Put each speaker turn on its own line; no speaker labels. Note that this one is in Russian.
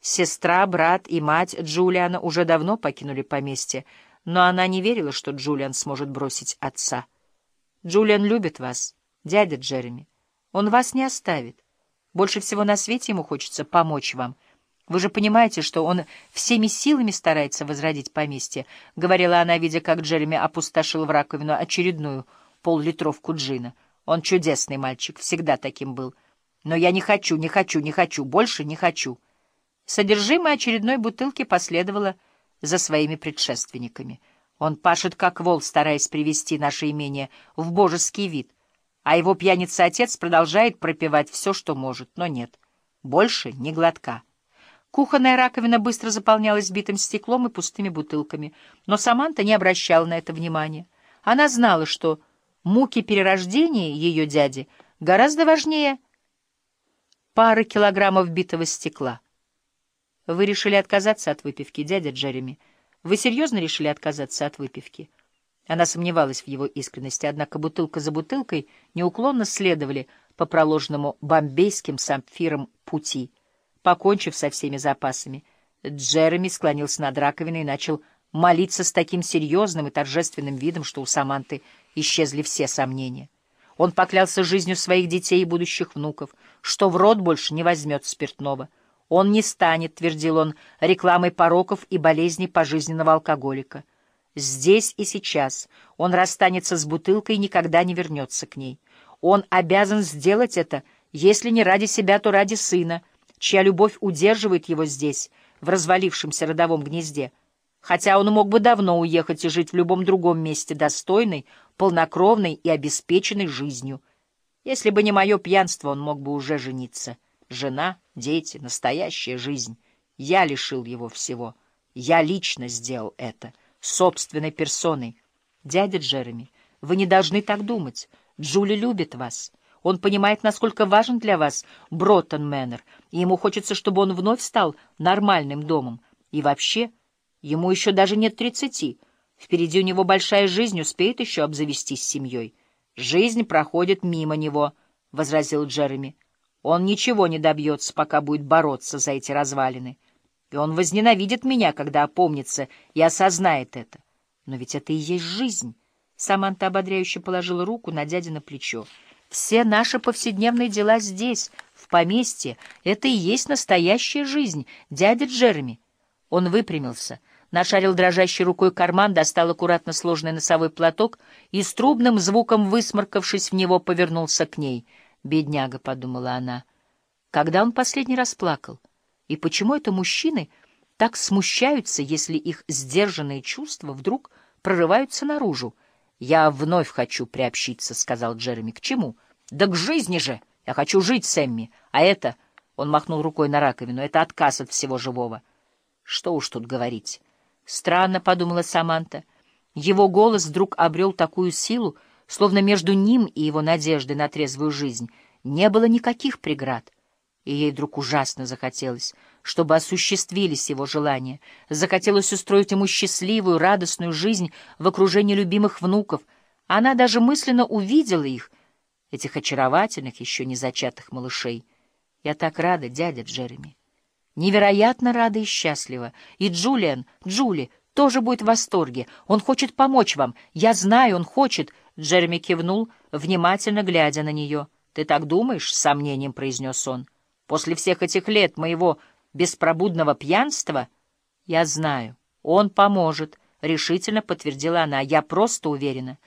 Сестра, брат и мать Джулиана уже давно покинули поместье, но она не верила, что Джулиан сможет бросить отца. «Джулиан любит вас, дядя Джереми. Он вас не оставит. Больше всего на свете ему хочется помочь вам. Вы же понимаете, что он всеми силами старается возродить поместье», — говорила она, видя, как Джереми опустошил в раковину очередную пол-литровку джина. «Он чудесный мальчик, всегда таким был. Но я не хочу, не хочу, не хочу, больше не хочу». Содержимое очередной бутылки последовало за своими предшественниками. Он пашет как вол, стараясь привести наше имение в божеский вид, а его пьяница-отец продолжает пропивать все, что может, но нет, больше ни глотка. Кухонная раковина быстро заполнялась битым стеклом и пустыми бутылками, но Саманта не обращала на это внимания. Она знала, что муки перерождения ее дяди гораздо важнее пары килограммов битого стекла. Вы решили отказаться от выпивки, дядя Джереми? Вы серьезно решили отказаться от выпивки? Она сомневалась в его искренности, однако бутылка за бутылкой неуклонно следовали по проложенному бомбейским сапфирам пути. Покончив со всеми запасами, Джереми склонился над раковиной и начал молиться с таким серьезным и торжественным видом, что у Саманты исчезли все сомнения. Он поклялся жизнью своих детей и будущих внуков, что в рот больше не возьмет спиртного — он не станет, твердил он, рекламой пороков и болезней пожизненного алкоголика. Здесь и сейчас он расстанется с бутылкой и никогда не вернется к ней. Он обязан сделать это, если не ради себя, то ради сына, чья любовь удерживает его здесь, в развалившемся родовом гнезде. Хотя он мог бы давно уехать и жить в любом другом месте достойной, полнокровной и обеспеченной жизнью. Если бы не мое пьянство, он мог бы уже жениться. Жена, дети, настоящая жизнь. Я лишил его всего. Я лично сделал это, собственной персоной. Дядя Джереми, вы не должны так думать. Джули любит вас. Он понимает, насколько важен для вас Броттон Мэннер, и ему хочется, чтобы он вновь стал нормальным домом. И вообще, ему еще даже нет тридцати. Впереди у него большая жизнь, успеет еще обзавестись семьей. «Жизнь проходит мимо него», — возразил Джереми. Он ничего не добьется, пока будет бороться за эти развалины. И он возненавидит меня, когда опомнится и осознает это. Но ведь это и есть жизнь. Саманта ободряюще положила руку на дядя на плечо. Все наши повседневные дела здесь, в поместье. Это и есть настоящая жизнь. Дядя Джереми. Он выпрямился, нашарил дрожащей рукой карман, достал аккуратно сложный носовой платок и с трубным звуком, высморкавшись в него, повернулся к ней — Бедняга, — подумала она, — когда он последний раз плакал? И почему это мужчины так смущаются, если их сдержанные чувства вдруг прорываются наружу? «Я вновь хочу приобщиться», — сказал Джереми. «К чему?» «Да к жизни же! Я хочу жить, Сэмми. А это...» — он махнул рукой на раковину. «Это отказ от всего живого». «Что уж тут говорить». «Странно», — подумала Саманта. Его голос вдруг обрел такую силу, словно между ним и его надеждой на трезвую жизнь не было никаких преград. И ей вдруг ужасно захотелось, чтобы осуществились его желания. Захотелось устроить ему счастливую, радостную жизнь в окружении любимых внуков. Она даже мысленно увидела их, этих очаровательных, еще не зачатых малышей. Я так рада, дядя Джереми. Невероятно рада и счастлива. И Джулиан, Джули, тоже будет в восторге. Он хочет помочь вам. Я знаю, он хочет. Джереми кивнул, внимательно глядя на нее. «Ты так думаешь?» — с сомнением произнес он. «После всех этих лет моего беспробудного пьянства...» «Я знаю. Он поможет», — решительно подтвердила она. «Я просто уверена».